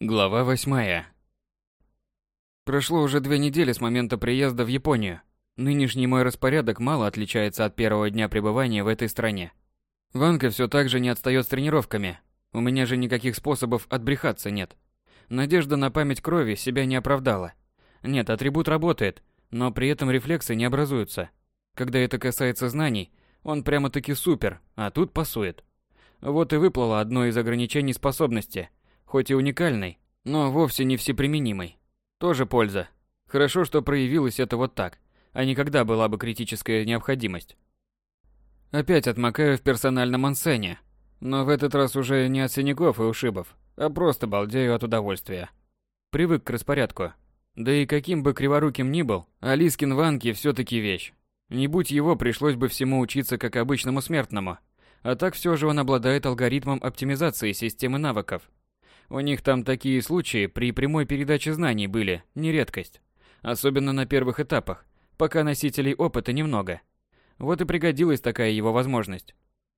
Глава восьмая. Прошло уже две недели с момента приезда в Японию. Нынешний мой распорядок мало отличается от первого дня пребывания в этой стране. Ванка все так же не отстает с тренировками. У меня же никаких способов отбрехаться нет. Надежда на память крови себя не оправдала. Нет, атрибут работает, но при этом рефлексы не образуются. Когда это касается знаний, он прямо-таки супер, а тут пасует. Вот и выплыло одно из ограничений способности, хоть и уникальной, но вовсе не всеприменимой. Тоже польза. Хорошо, что проявилось это вот так, а не когда была бы критическая необходимость. Опять отмокаю в персональном ансене, но в этот раз уже не от синяков и ушибов, а просто балдею от удовольствия. Привык к распорядку. Да и каким бы криворуким ни был, Алискин Ванки все-таки вещь. Не будь его, пришлось бы всему учиться как обычному смертному. А так все же он обладает алгоритмом оптимизации системы навыков. У них там такие случаи при прямой передаче знаний были, не редкость. Особенно на первых этапах, пока носителей опыта немного. Вот и пригодилась такая его возможность.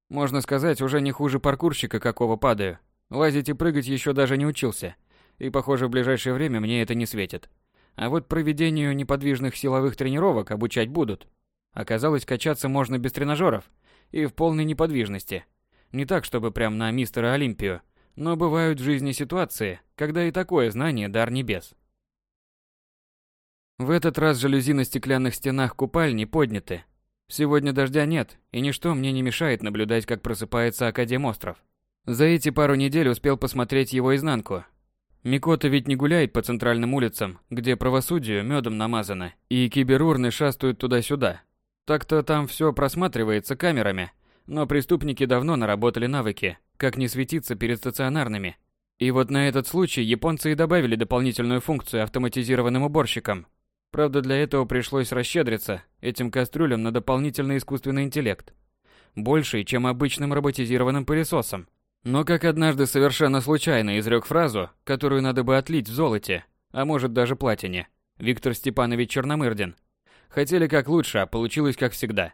Можно сказать, уже не хуже паркурщика, какого падаю. Лазить и прыгать еще даже не учился. И, похоже, в ближайшее время мне это не светит. А вот проведению неподвижных силовых тренировок обучать будут. Оказалось, качаться можно без тренажеров и в полной неподвижности. Не так, чтобы прям на мистера Олимпию, но бывают в жизни ситуации, когда и такое знание дар небес. В этот раз жалюзи на стеклянных стенах купальни подняты. Сегодня дождя нет, и ничто мне не мешает наблюдать, как просыпается Академостров. За эти пару недель успел посмотреть его изнанку. Микота ведь не гуляет по центральным улицам, где правосудие медом намазано, и киберурны шастают туда-сюда. Так-то там все просматривается камерами, но преступники давно наработали навыки, как не светиться перед стационарными. И вот на этот случай японцы и добавили дополнительную функцию автоматизированным уборщикам. Правда, для этого пришлось расщедриться этим кастрюлям на дополнительный искусственный интеллект. Больший, чем обычным роботизированным пылесосом. Но как однажды совершенно случайно изрек фразу, которую надо бы отлить в золоте, а может даже платине, Виктор Степанович Черномырдин. Хотели как лучше, а получилось как всегда.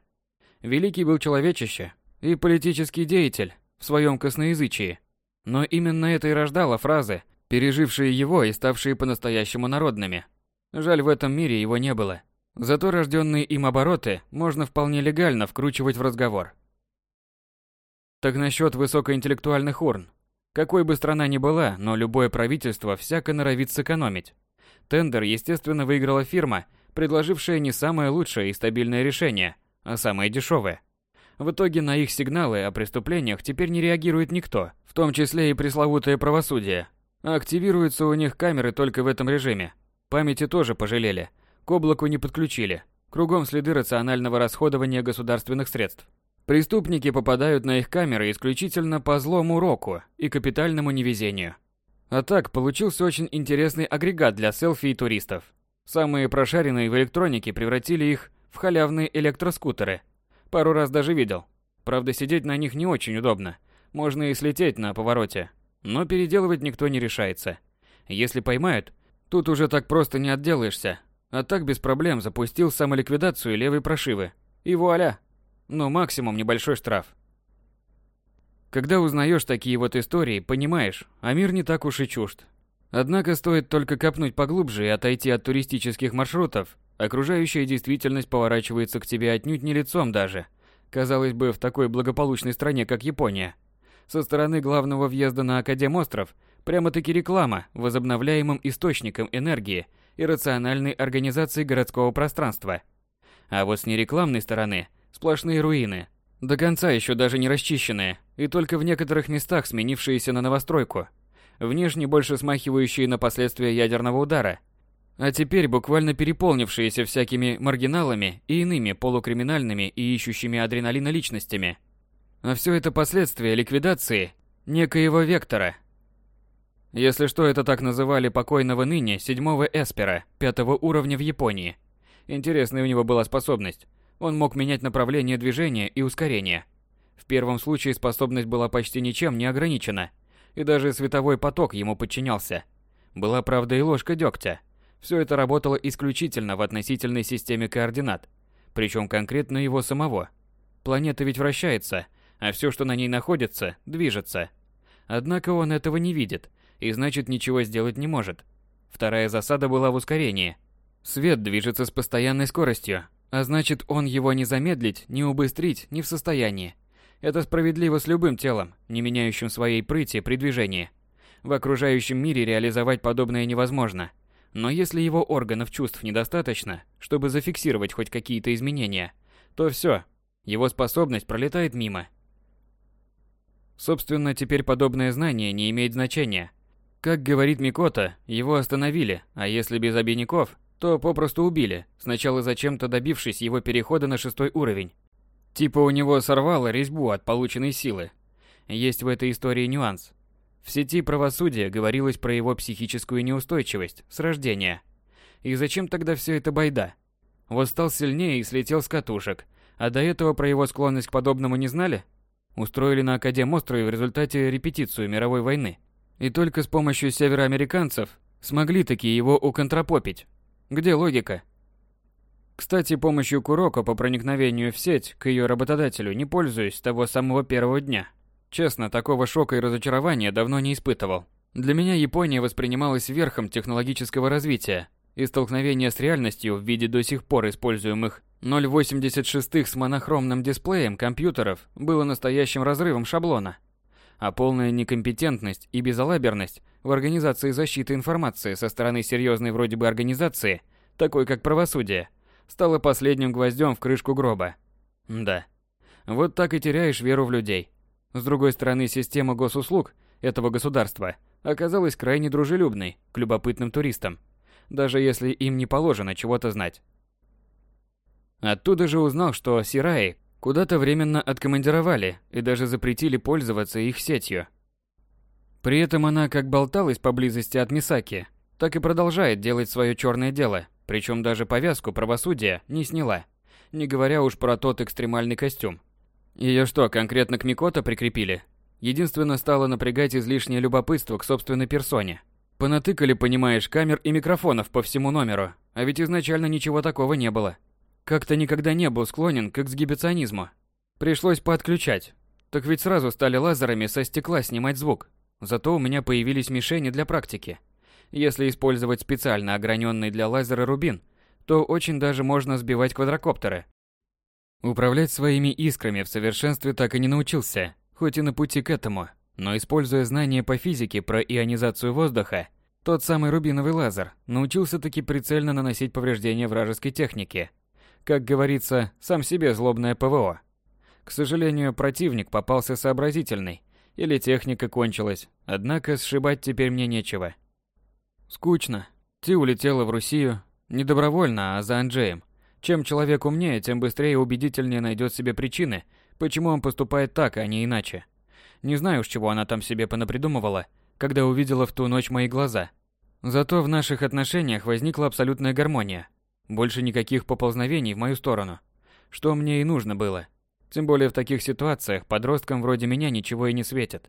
Великий был человечище и политический деятель в своем косноязычии. Но именно это и рождало фразы, пережившие его и ставшие по-настоящему народными. Жаль, в этом мире его не было. Зато рожденные им обороты можно вполне легально вкручивать в разговор. Так насчет высокоинтеллектуальных урн. Какой бы страна ни была, но любое правительство всяко норовит сэкономить. Тендер, естественно, выиграла фирма, предложившая не самое лучшее и стабильное решение, а самое дешевое. В итоге на их сигналы о преступлениях теперь не реагирует никто, в том числе и пресловутое правосудие. Активируются у них камеры только в этом режиме. Памяти тоже пожалели, к облаку не подключили. Кругом следы рационального расходования государственных средств. Преступники попадают на их камеры исключительно по злому року и капитальному невезению. А так, получился очень интересный агрегат для селфи и туристов. Самые прошаренные в электронике превратили их в халявные электроскутеры. Пару раз даже видел. Правда, сидеть на них не очень удобно. Можно и слететь на повороте. Но переделывать никто не решается. Если поймают, тут уже так просто не отделаешься. А так без проблем запустил самоликвидацию левой прошивы. И вуаля, но максимум небольшой штраф. Когда узнаешь такие вот истории, понимаешь, а мир не так уж и чужд. Однако стоит только копнуть поглубже и отойти от туристических маршрутов, окружающая действительность поворачивается к тебе отнюдь не лицом даже. Казалось бы, в такой благополучной стране, как Япония. Со стороны главного въезда на Академостров прямо-таки реклама возобновляемым источником энергии и рациональной организации городского пространства. А вот с нерекламной стороны – Сплошные руины. До конца еще даже не расчищенные, и только в некоторых местах сменившиеся на новостройку. Внешне больше смахивающие на последствия ядерного удара. А теперь буквально переполнившиеся всякими маргиналами и иными полукриминальными и ищущими адреналина личностями. А все это последствия ликвидации некоего вектора. Если что, это так называли покойного ныне седьмого эспера, пятого уровня в Японии. Интересная у него была способность он мог менять направление движения и ускорение. В первом случае способность была почти ничем не ограничена, и даже световой поток ему подчинялся. Была правда и ложка дегтя. Все это работало исключительно в относительной системе координат, причем конкретно его самого. Планета ведь вращается, а все, что на ней находится, движется. Однако он этого не видит и значит ничего сделать не может. Вторая засада была в ускорении. Свет движется с постоянной скоростью, а значит он его не замедлить, не убыстрить не в состоянии. Это справедливо с любым телом, не меняющим своей прыти при движении. В окружающем мире реализовать подобное невозможно. Но если его органов чувств недостаточно, чтобы зафиксировать хоть какие-то изменения, то все, его способность пролетает мимо. Собственно, теперь подобное знание не имеет значения. Как говорит Микота, его остановили, а если без обиняков, то попросту убили, сначала зачем-то добившись его перехода на шестой уровень. Типа у него сорвало резьбу от полученной силы. Есть в этой истории нюанс. В сети правосудия говорилось про его психическую неустойчивость с рождения. И зачем тогда все это байда? Вот стал сильнее и слетел с катушек. А до этого про его склонность к подобному не знали? Устроили на Академострове в результате репетицию мировой войны. И только с помощью североамериканцев смогли таки его уконтропопить. Где логика? Кстати, помощью Куроко по проникновению в сеть к ее работодателю не пользуюсь с того самого первого дня. Честно, такого шока и разочарования давно не испытывал. Для меня Япония воспринималась верхом технологического развития, и столкновение с реальностью в виде до сих пор используемых 0.86 с монохромным дисплеем компьютеров было настоящим разрывом шаблона. А полная некомпетентность и безалаберность в организации защиты информации со стороны серьезной вроде бы организации, такой как правосудие – стало последним гвоздем в крышку гроба. Да. Вот так и теряешь веру в людей. С другой стороны, система госуслуг этого государства оказалась крайне дружелюбной к любопытным туристам, даже если им не положено чего-то знать. Оттуда же узнал, что Сираи куда-то временно откомандировали и даже запретили пользоваться их сетью. При этом она как болталась поблизости от Мисаки, так и продолжает делать свое черное дело, причем даже повязку правосудия не сняла, не говоря уж про тот экстремальный костюм. Ее что, конкретно к Микото прикрепили? Единственно стало напрягать излишнее любопытство к собственной персоне. Понатыкали, понимаешь, камер и микрофонов по всему номеру, а ведь изначально ничего такого не было. Как-то никогда не был склонен к эксгибиционизму. Пришлось подключать. Так ведь сразу стали лазерами со стекла снимать звук. Зато у меня появились мишени для практики. Если использовать специально ограненный для лазера рубин, то очень даже можно сбивать квадрокоптеры. Управлять своими искрами в совершенстве так и не научился, хоть и на пути к этому, но используя знания по физике про ионизацию воздуха, тот самый рубиновый лазер научился таки прицельно наносить повреждения вражеской технике. Как говорится, сам себе злобное ПВО. К сожалению, противник попался сообразительный, или техника кончилась, однако сшибать теперь мне нечего. Скучно. Ти улетела в Россию. Не добровольно, а за Анджеем. Чем человек умнее, тем быстрее и убедительнее найдет себе причины, почему он поступает так, а не иначе. Не знаю уж, чего она там себе понапридумывала, когда увидела в ту ночь мои глаза. Зато в наших отношениях возникла абсолютная гармония. Больше никаких поползновений в мою сторону. Что мне и нужно было. Тем более в таких ситуациях подросткам вроде меня ничего и не светит.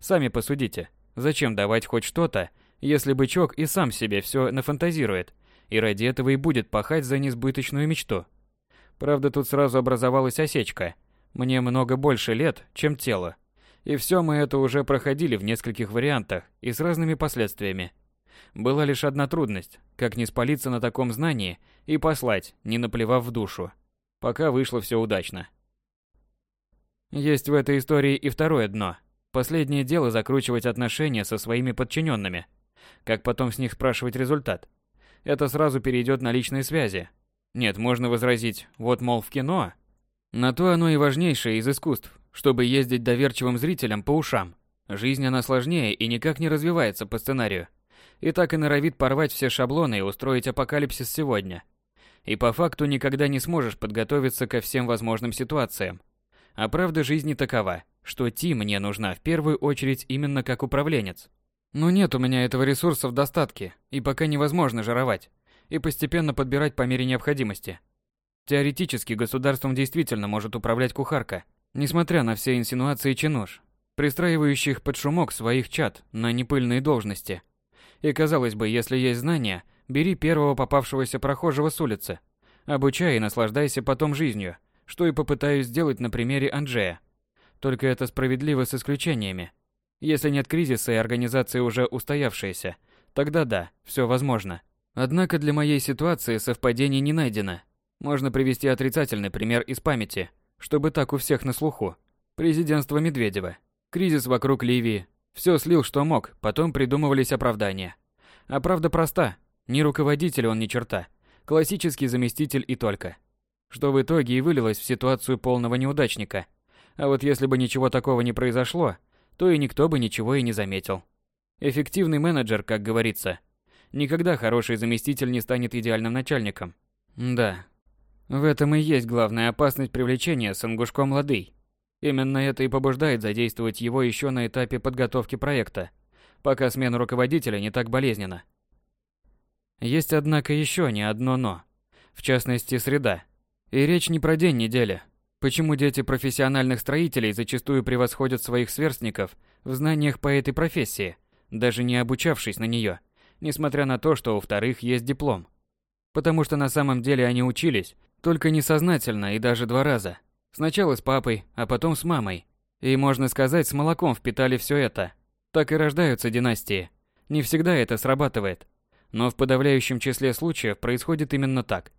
Сами посудите, зачем давать хоть что-то, если бычок и сам себе все нафантазирует, и ради этого и будет пахать за несбыточную мечту. Правда, тут сразу образовалась осечка. Мне много больше лет, чем тело. И все мы это уже проходили в нескольких вариантах и с разными последствиями. Была лишь одна трудность, как не спалиться на таком знании и послать, не наплевав в душу. Пока вышло все удачно. Есть в этой истории и второе дно. Последнее дело закручивать отношения со своими подчиненными – как потом с них спрашивать результат? Это сразу перейдет на личные связи. Нет, можно возразить, вот мол в кино. На то оно и важнейшее из искусств, чтобы ездить доверчивым зрителям по ушам. Жизнь она сложнее и никак не развивается по сценарию. И так и норовит порвать все шаблоны и устроить апокалипсис сегодня. И по факту никогда не сможешь подготовиться ко всем возможным ситуациям. А правда жизни такова, что Ти мне нужна в первую очередь именно как управленец. Но нет у меня этого ресурса в достатке, и пока невозможно жировать, и постепенно подбирать по мере необходимости. Теоретически государством действительно может управлять кухарка, несмотря на все инсинуации чинуш, пристраивающих под шумок своих чад на непыльные должности. И казалось бы, если есть знания, бери первого попавшегося прохожего с улицы, обучай и наслаждайся потом жизнью, что и попытаюсь сделать на примере Анджея. Только это справедливо с исключениями. Если нет кризиса и организация уже устоявшаяся, тогда да, все возможно. Однако для моей ситуации совпадений не найдено. Можно привести отрицательный пример из памяти, чтобы так у всех на слуху. Президентство Медведева. Кризис вокруг Ливии. Все слил, что мог, потом придумывались оправдания. А правда проста. Ни руководитель он ни черта. Классический заместитель и только. Что в итоге и вылилось в ситуацию полного неудачника. А вот если бы ничего такого не произошло, то и никто бы ничего и не заметил. Эффективный менеджер, как говорится. Никогда хороший заместитель не станет идеальным начальником. Да, в этом и есть главная опасность привлечения Сангушком Лады. Именно это и побуждает задействовать его еще на этапе подготовки проекта, пока смена руководителя не так болезненна. Есть, однако, еще не одно «но». В частности, среда. И речь не про день недели. Почему дети профессиональных строителей зачастую превосходят своих сверстников в знаниях по этой профессии, даже не обучавшись на нее, несмотря на то, что у вторых есть диплом? Потому что на самом деле они учились только несознательно и даже два раза. Сначала с папой, а потом с мамой. И, можно сказать, с молоком впитали все это. Так и рождаются династии. Не всегда это срабатывает. Но в подавляющем числе случаев происходит именно так.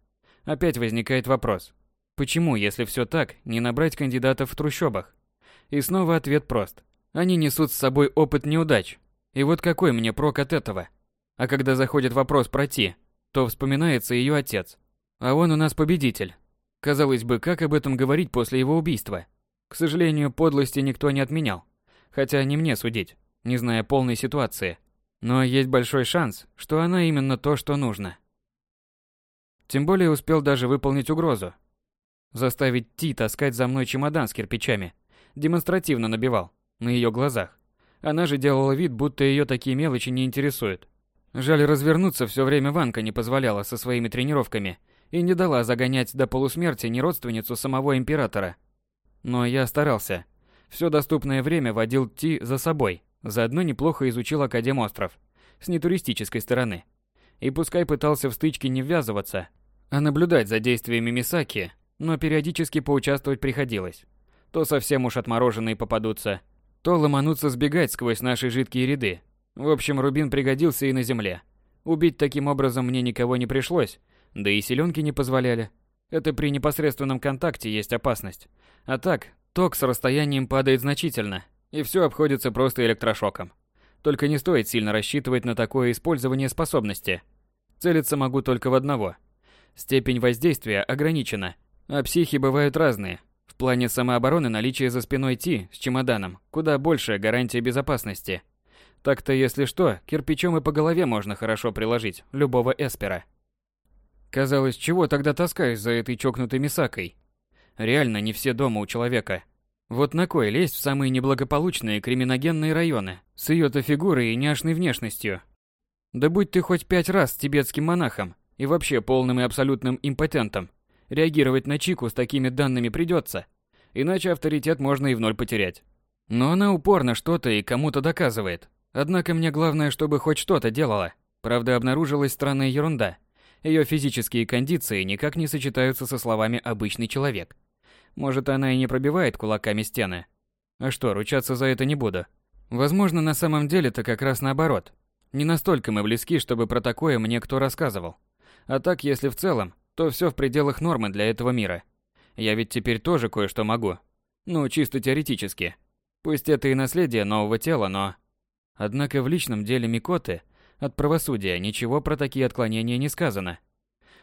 Опять возникает вопрос. Почему, если все так, не набрать кандидатов в трущобах? И снова ответ прост. Они несут с собой опыт неудач. И вот какой мне прок от этого? А когда заходит вопрос про Ти, то вспоминается ее отец. А он у нас победитель. Казалось бы, как об этом говорить после его убийства? К сожалению, подлости никто не отменял. Хотя не мне судить, не зная полной ситуации. Но есть большой шанс, что она именно то, что нужно. Тем более успел даже выполнить угрозу. Заставить Ти таскать за мной чемодан с кирпичами. Демонстративно набивал, на ее глазах. Она же делала вид, будто ее такие мелочи не интересуют. Жаль, развернуться все время Ванка не позволяла со своими тренировками – и не дала загонять до полусмерти ни родственницу самого императора. Но я старался. Все доступное время водил Ти за собой, заодно неплохо изучил Академостров с нетуристической стороны. И пускай пытался в стычке не ввязываться, а наблюдать за действиями Мисаки, но периодически поучаствовать приходилось. То совсем уж отмороженные попадутся, то ломануться сбегать сквозь наши жидкие ряды. В общем, Рубин пригодился и на земле. Убить таким образом мне никого не пришлось, да и силенки не позволяли. Это при непосредственном контакте есть опасность. А так, ток с расстоянием падает значительно, и все обходится просто электрошоком. Только не стоит сильно рассчитывать на такое использование способности. Целиться могу только в одного. Степень воздействия ограничена, а психи бывают разные. В плане самообороны наличие за спиной Ти с чемоданом куда большая гарантия безопасности. Так-то, если что, кирпичом и по голове можно хорошо приложить любого эспера. Казалось, чего тогда таскаюсь за этой чокнутой Мисакой? Реально не все дома у человека. Вот на кой лезть в самые неблагополучные криминогенные районы с ее-то фигурой и няшной внешностью? Да будь ты хоть пять раз тибетским монахом и вообще полным и абсолютным импотентом, реагировать на Чику с такими данными придется, иначе авторитет можно и в ноль потерять. Но она упорно что-то и кому-то доказывает. Однако мне главное, чтобы хоть что-то делала. Правда, обнаружилась странная ерунда – ее физические кондиции никак не сочетаются со словами «обычный человек». Может, она и не пробивает кулаками стены. А что, ручаться за это не буду. Возможно, на самом деле-то как раз наоборот. Не настолько мы близки, чтобы про такое мне кто рассказывал. А так, если в целом, то все в пределах нормы для этого мира. Я ведь теперь тоже кое-что могу. Ну, чисто теоретически. Пусть это и наследие нового тела, но... Однако в личном деле Микоты – от правосудия ничего про такие отклонения не сказано.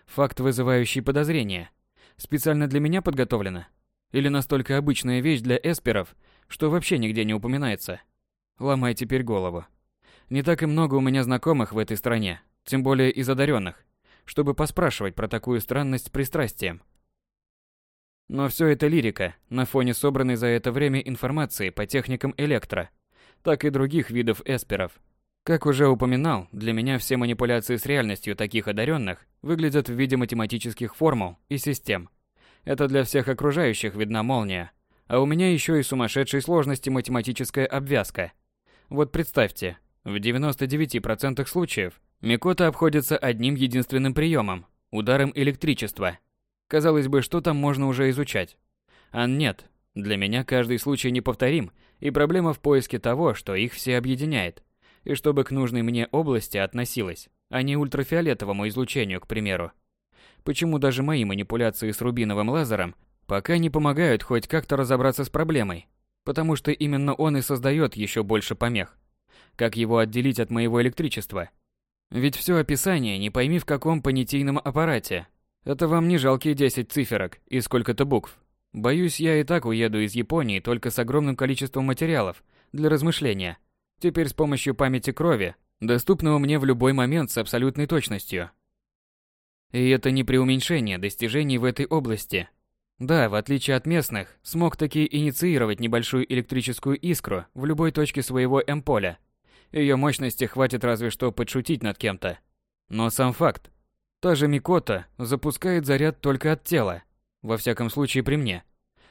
Факт, вызывающий подозрения. Специально для меня подготовлено? Или настолько обычная вещь для эсперов, что вообще нигде не упоминается? Ломай теперь голову. Не так и много у меня знакомых в этой стране, тем более из одаренных, чтобы поспрашивать про такую странность с пристрастием. Но все это лирика, на фоне собранной за это время информации по техникам электро, так и других видов эсперов – как уже упоминал, для меня все манипуляции с реальностью таких одаренных выглядят в виде математических формул и систем. Это для всех окружающих видна молния, а у меня еще и сумасшедшей сложности математическая обвязка. Вот представьте, в 99% случаев Микота обходится одним единственным приемом – ударом электричества. Казалось бы, что там можно уже изучать? А нет, для меня каждый случай неповторим И проблема в поиске того, что их все объединяет, и чтобы к нужной мне области относилось, а не ультрафиолетовому излучению, к примеру. Почему даже мои манипуляции с рубиновым лазером пока не помогают хоть как-то разобраться с проблемой? Потому что именно он и создает еще больше помех. Как его отделить от моего электричества? Ведь все описание не пойми в каком понятийном аппарате. Это вам не жалкие 10 циферок и сколько-то букв. Боюсь, я и так уеду из Японии только с огромным количеством материалов для размышления. Теперь с помощью памяти крови, доступного мне в любой момент с абсолютной точностью. И это не преуменьшение достижений в этой области. Да, в отличие от местных, смог таки инициировать небольшую электрическую искру в любой точке своего М-поля. Ее мощности хватит разве что подшутить над кем-то. Но сам факт. Та же Микота запускает заряд только от тела. Во всяком случае при мне.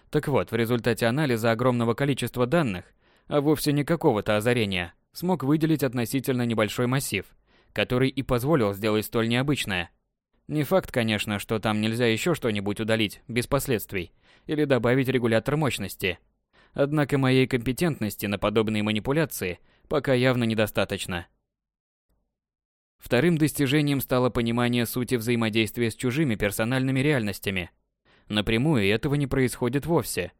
Так вот, в результате анализа огромного количества данных, а вовсе не какого-то озарения, смог выделить относительно небольшой массив, который и позволил сделать столь необычное – не факт, конечно, что там нельзя еще что-нибудь удалить без последствий или добавить регулятор мощности. Однако моей компетентности на подобные манипуляции пока явно недостаточно. Вторым достижением стало понимание сути взаимодействия с чужими персональными реальностями. Напрямую этого не происходит вовсе.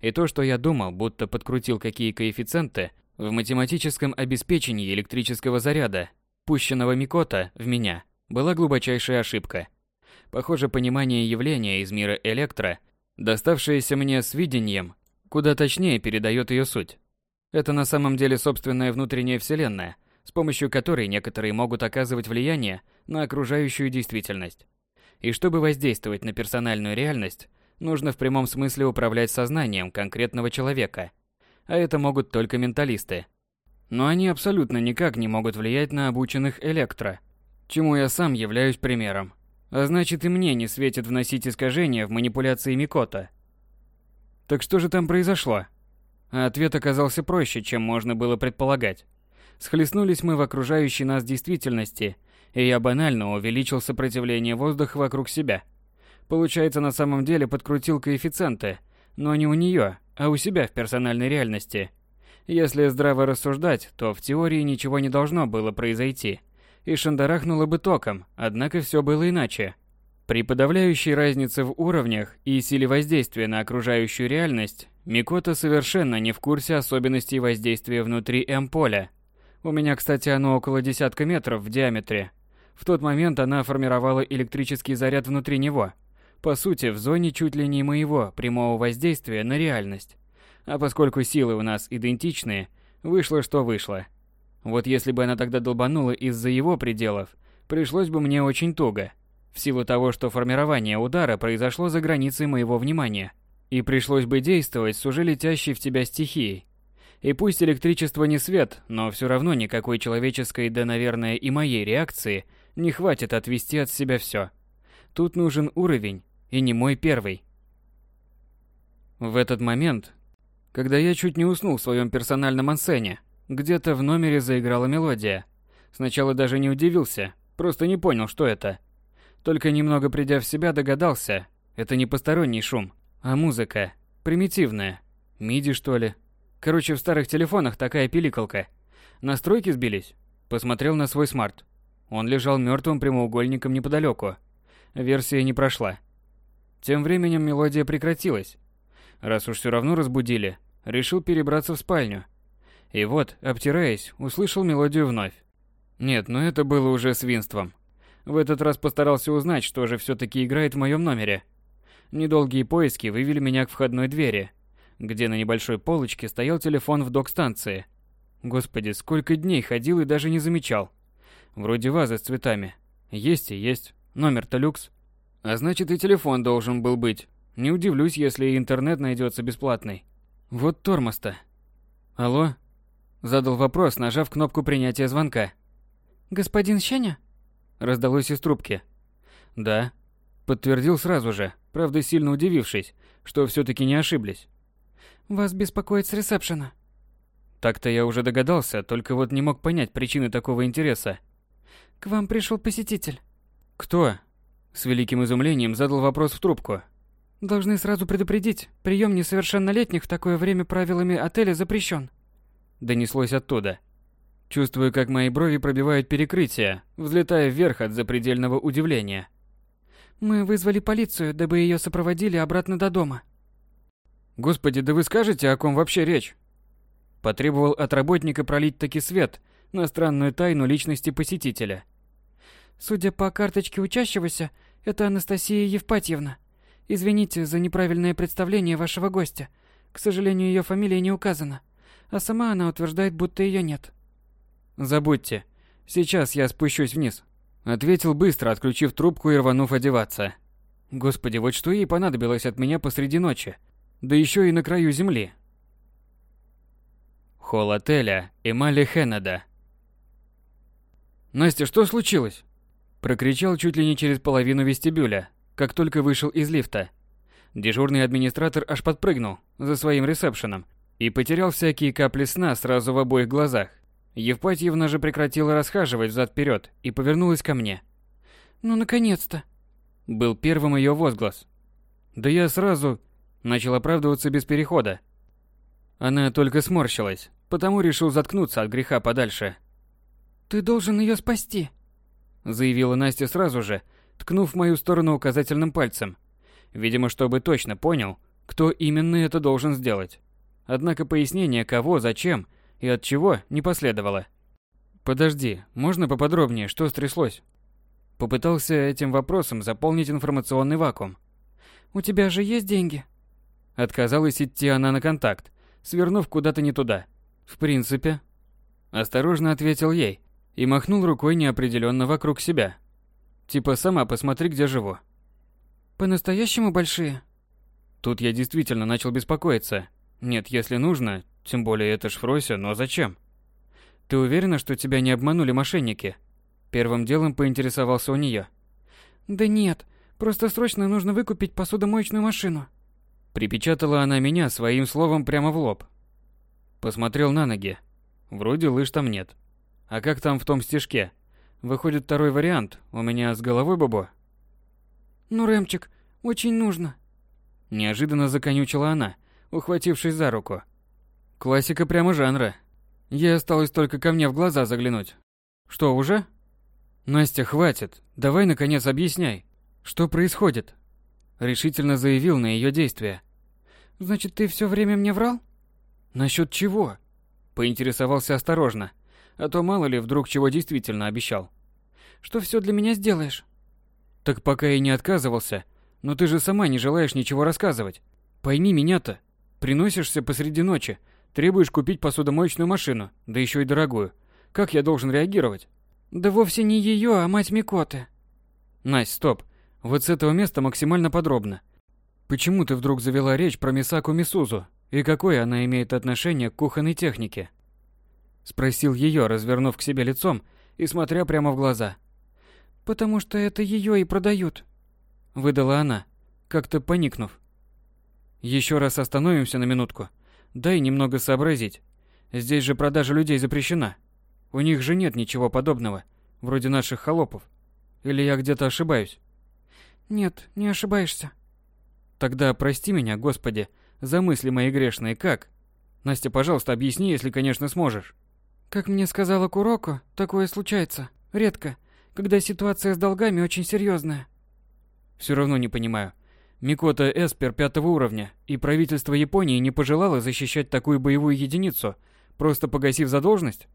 И то, что я думал, будто подкрутил какие коэффициенты в математическом обеспечении электрического заряда, пущенного Микота в меня, была глубочайшая ошибка. Похоже, понимание явления из мира электро, доставшееся мне с видением, куда точнее передает ее суть. Это на самом деле собственная внутренняя вселенная, с помощью которой некоторые могут оказывать влияние на окружающую действительность. И чтобы воздействовать на персональную реальность, нужно в прямом смысле управлять сознанием конкретного человека. А это могут только менталисты. Но они абсолютно никак не могут влиять на обученных электро – чему я сам являюсь примером. А значит и мне не светит вносить искажения в манипуляции Микота. Так что же там произошло? А ответ оказался проще, чем можно было предполагать. Схлестнулись мы в окружающей нас действительности, и я банально увеличил сопротивление воздуха вокруг себя. Получается, на самом деле подкрутил коэффициенты, но не у нее, а у себя в персональной реальности. Если здраво рассуждать, то в теории ничего не должно было произойти – и шандарахнуло бы током, однако все было иначе. При подавляющей разнице в уровнях и силе воздействия на окружающую реальность, Микота совершенно не в курсе особенностей воздействия внутри М-поля. У меня, кстати, оно около десятка метров в диаметре. В тот момент она формировала электрический заряд внутри него. По сути, в зоне чуть ли не моего прямого воздействия на реальность. А поскольку силы у нас идентичные, вышло что вышло – вот если бы она тогда долбанула из-за его пределов, пришлось бы мне очень туго. В силу того, что формирование удара произошло за границей моего внимания. И пришлось бы действовать с уже летящей в тебя стихией. И пусть электричество не свет, но все равно никакой человеческой, да, наверное, и моей реакции не хватит отвести от себя все. Тут нужен уровень, и не мой первый. В этот момент, когда я чуть не уснул в своем персональном ансене, где-то в номере заиграла мелодия. Сначала даже не удивился, просто не понял, что это. Только немного придя в себя, догадался, это не посторонний шум, а музыка. Примитивная. Миди, что ли? Короче, в старых телефонах такая пиликалка. Настройки сбились. Посмотрел на свой смарт. Он лежал мертвым прямоугольником неподалеку. Версия не прошла. Тем временем мелодия прекратилась. Раз уж все равно разбудили, решил перебраться в спальню – и вот, обтираясь, услышал мелодию вновь. Нет, но это было уже свинством. В этот раз постарался узнать, что же все-таки играет в моем номере. Недолгие поиски вывели меня к входной двери, где на небольшой полочке стоял телефон в док-станции. Господи, сколько дней ходил и даже не замечал. Вроде вазы с цветами. Есть и есть. Номер-то люкс. А значит и телефон должен был быть. Не удивлюсь, если и интернет найдется бесплатный. Вот тормоз-то. Алло? Задал вопрос, нажав кнопку принятия звонка. «Господин Щеня?» Раздалось из трубки. «Да». Подтвердил сразу же, правда сильно удивившись, что все таки не ошиблись. «Вас беспокоит с ресепшена». Так-то я уже догадался, только вот не мог понять причины такого интереса. «К вам пришел посетитель». «Кто?» С великим изумлением задал вопрос в трубку. Должны сразу предупредить, прием несовершеннолетних в такое время правилами отеля запрещен. Донеслось оттуда. Чувствую, как мои брови пробивают перекрытие, взлетая вверх от запредельного удивления. Мы вызвали полицию, дабы ее сопроводили обратно до дома. Господи, да вы скажете, о ком вообще речь? Потребовал от работника пролить таки свет на странную тайну личности посетителя. Судя по карточке учащегося, это Анастасия Евпатьевна. Извините за неправильное представление вашего гостя. К сожалению, ее фамилия не указана, а сама она утверждает, будто ее нет. Забудьте. Сейчас я спущусь вниз. Ответил быстро, отключив трубку и рванув одеваться. Господи, вот что ей понадобилось от меня посреди ночи? Да еще и на краю земли. Холл отеля Эмали Хеннеда. «Настя, что случилось?» Прокричал чуть ли не через половину вестибюля, как только вышел из лифта. Дежурный администратор аж подпрыгнул за своим ресепшеном и потерял всякие капли сна сразу в обоих глазах. Евпатьевна же прекратила расхаживать взад-вперед и повернулась ко мне. «Ну, наконец-то!» Был первым ее возглас. Да я сразу начал оправдываться без перехода. Она только сморщилась, потому решил заткнуться от греха подальше. «Ты должен ее спасти!» Заявила Настя сразу же, ткнув в мою сторону указательным пальцем. Видимо, чтобы точно понял, кто именно это должен сделать. Однако пояснение кого, зачем и от чего не последовало. Подожди, можно поподробнее, что стряслось? Попытался этим вопросом заполнить информационный вакуум. У тебя же есть деньги? Отказалась идти она на контакт, свернув куда-то не туда. В принципе, осторожно ответил ей и махнул рукой неопределенно вокруг себя. Типа сама посмотри, где живу. По-настоящему большие? Тут я действительно начал беспокоиться. Нет, если нужно, тем более это ж Фрося, но зачем? Ты уверена, что тебя не обманули мошенники? Первым делом поинтересовался у нее. Да нет, просто срочно нужно выкупить посудомоечную машину. Припечатала она меня своим словом прямо в лоб. Посмотрел на ноги. Вроде лыж там нет. А как там в том стежке? Выходит второй вариант. У меня с головой бобо. Ну, Рэмчик, очень нужно. Неожиданно законючила она, ухватившись за руку. Классика прямо жанра. Ей осталось только ко мне в глаза заглянуть. Что, уже? Настя, хватит. Давай, наконец, объясняй. Что происходит? Решительно заявил на ее действия. Значит, ты все время мне врал? Насчет чего? Поинтересовался осторожно. А то мало ли, вдруг чего действительно обещал. Что все для меня сделаешь? Так пока и не отказывался. Но ты же сама не желаешь ничего рассказывать. Пойми меня-то. Приносишься посреди ночи, Требуешь купить посудомоечную машину, да еще и дорогую. Как я должен реагировать? Да вовсе не ее, а мать Микоты. Настя, стоп. Вот с этого места максимально подробно. Почему ты вдруг завела речь про Мисаку Мисузу? И какое она имеет отношение к кухонной технике? Спросил ее, развернув к себе лицом и смотря прямо в глаза. Потому что это ее и продают. Выдала она, как-то поникнув. Еще раз остановимся на минутку. Дай немного сообразить. Здесь же продажа людей запрещена. У них же нет ничего подобного, вроде наших холопов. Или я где-то ошибаюсь? Нет, не ошибаешься. Тогда прости меня, Господи, за мысли мои грешные, как? Настя, пожалуйста, объясни, если, конечно, сможешь. Как мне сказала Куроко, такое случается. Редко, когда ситуация с долгами очень серьезная. Все равно не понимаю. Микота Эспер пятого уровня, и правительство Японии не пожелало защищать такую боевую единицу, просто погасив задолженность?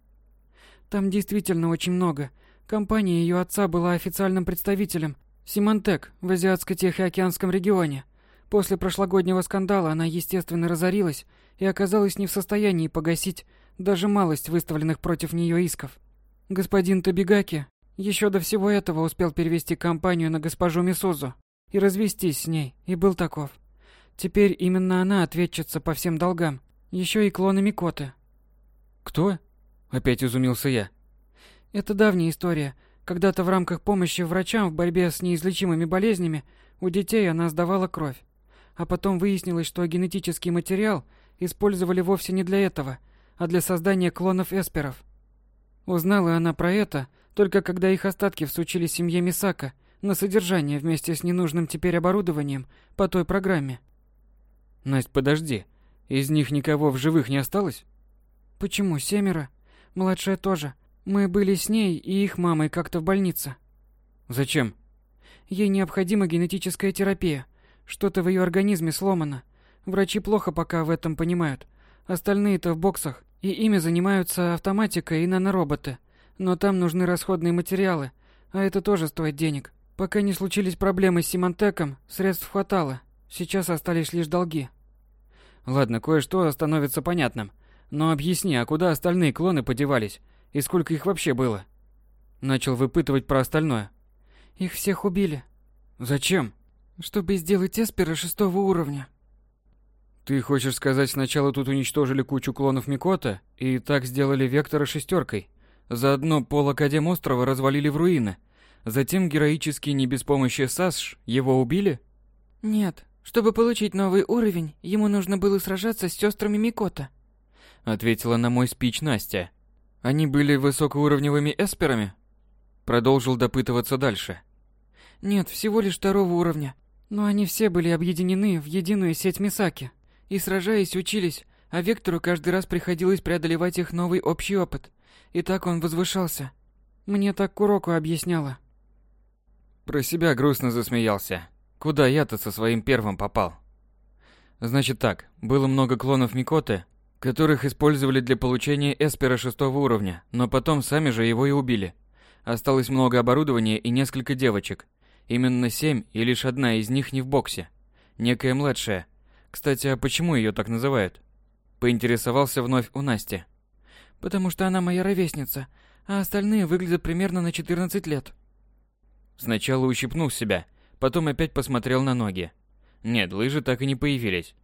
Там действительно очень много. Компания ее отца была официальным представителем Симантек в Азиатско-Тихоокеанском регионе. После прошлогоднего скандала она, естественно, разорилась и оказалась не в состоянии погасить даже малость выставленных против нее исков. Господин Табигаки еще до всего этого успел перевести компанию на госпожу Мисузу и развестись с ней, и был таков. Теперь именно она ответчица по всем долгам, еще и клоны Микоты. Кто? Опять изумился я. Это давняя история. Когда-то в рамках помощи врачам в борьбе с неизлечимыми болезнями у детей она сдавала кровь. А потом выяснилось, что генетический материал использовали вовсе не для этого, а для создания клонов эсперов. Узнала она про это только когда их остатки всучили семье Мисака на содержание вместе с ненужным теперь оборудованием по той программе. Насть, подожди. Из них никого в живых не осталось? Почему семеро? Младшая тоже. Мы были с ней и их мамой как-то в больнице. Зачем? Ей необходима генетическая терапия. Что-то в ее организме сломано. Врачи плохо пока в этом понимают. Остальные-то в боксах, и ими занимаются автоматика и нанороботы. Но там нужны расходные материалы, а это тоже стоит денег. Пока не случились проблемы с Симантеком, средств хватало. Сейчас остались лишь долги. Ладно, кое-что становится понятным. Но объясни, а куда остальные клоны подевались? И сколько их вообще было? Начал выпытывать про остальное. Их всех убили. Зачем? Чтобы сделать эспера шестого уровня. Ты хочешь сказать, сначала тут уничтожили кучу клонов Микота, и так сделали Вектора шестеркой? Заодно пол Академ острова развалили в руины. Затем героически не без помощи САСШ его убили? Нет. Чтобы получить новый уровень, ему нужно было сражаться с сестрами Микота. Ответила на мой спич Настя. Они были высокоуровневыми эсперами? Продолжил допытываться дальше. Нет, всего лишь второго уровня. Но они все были объединены в единую сеть Мисаки. И сражаясь, учились, а Вектору каждый раз приходилось преодолевать их новый общий опыт. И так он возвышался. Мне так Куроку объясняла. Про себя грустно засмеялся. Куда я-то со своим первым попал? Значит так, было много клонов Микоты, которых использовали для получения эспера шестого уровня, но потом сами же его и убили. Осталось много оборудования и несколько девочек. Именно семь, и лишь одна из них не в боксе. Некая младшая. Кстати, а почему ее так называют? Поинтересовался вновь у Насти. Потому что она моя ровесница, а остальные выглядят примерно на 14 лет. Сначала ущипнул себя, Потом опять посмотрел на ноги. Нет, лыжи так и не появились.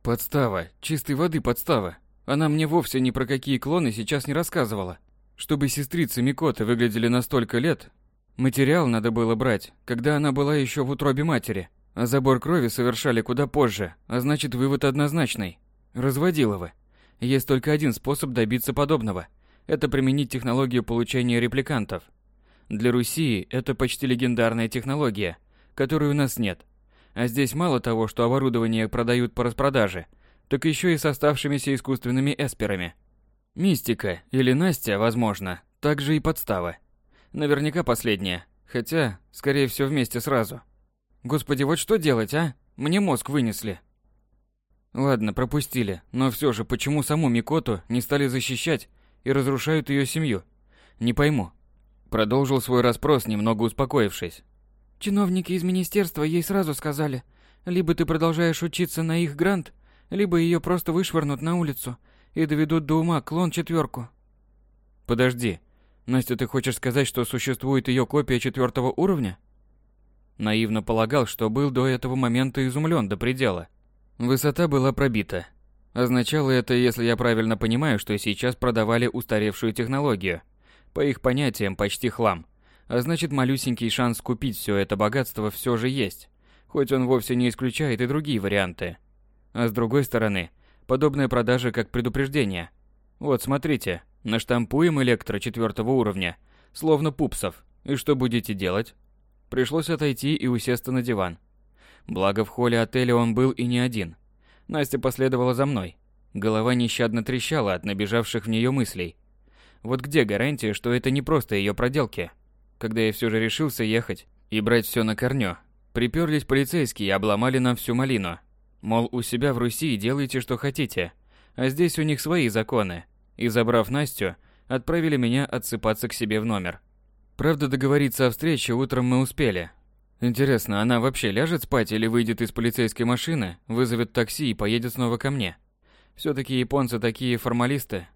Подстава, чистой воды подстава. Она мне вовсе ни про какие клоны сейчас не рассказывала. Чтобы сестрицы Микоты выглядели на столько лет, материал надо было брать, когда она была еще в утробе матери. А забор крови совершали куда позже, а значит вывод однозначный. Разводиловы. Есть только один способ добиться подобного. Это применить технологию получения репликантов. Для Руси это почти легендарная технология – которой у нас нет. А здесь мало того, что оборудование продают по распродаже, так еще и с оставшимися искусственными эсперами. Мистика или Настя, возможно, также и подстава. Наверняка последняя, хотя, скорее всего, вместе сразу. Господи, вот что делать, а? Мне мозг вынесли. Ладно, пропустили, но все же, почему саму Микоту не стали защищать и разрушают ее семью? Не пойму. Продолжил свой расспрос, немного успокоившись. Чиновники из министерства ей сразу сказали, либо ты продолжаешь учиться на их грант, либо ее просто вышвырнут на улицу и доведут до ума клон четверку. Подожди, Настя, ты хочешь сказать, что существует ее копия четвертого уровня? Наивно полагал, что был до этого момента изумлен до предела. Высота была пробита. Означало это, если я правильно понимаю, что сейчас продавали устаревшую технологию. По их понятиям, почти хлам – а значит, малюсенький шанс купить все это богатство все же есть, хоть он вовсе не исключает и другие варианты. А с другой стороны, подобная продажа как предупреждение. Вот смотрите, наштампуем электро четвертого уровня, словно пупсов, и что будете делать? Пришлось отойти и усесться на диван. Благо в холле отеля он был и не один. Настя последовала за мной. Голова нещадно трещала от набежавших в нее мыслей. Вот где гарантия, что это не просто ее проделки? Когда я все же решился ехать и брать все на корню, приперлись полицейские и обломали нам всю малину. Мол, у себя в Руси делайте, что хотите, а здесь у них свои законы. И забрав Настю, отправили меня отсыпаться к себе в номер. Правда, договориться о встрече утром мы успели. Интересно, она вообще ляжет спать или выйдет из полицейской машины, вызовет такси и поедет снова ко мне? Все-таки японцы такие формалисты,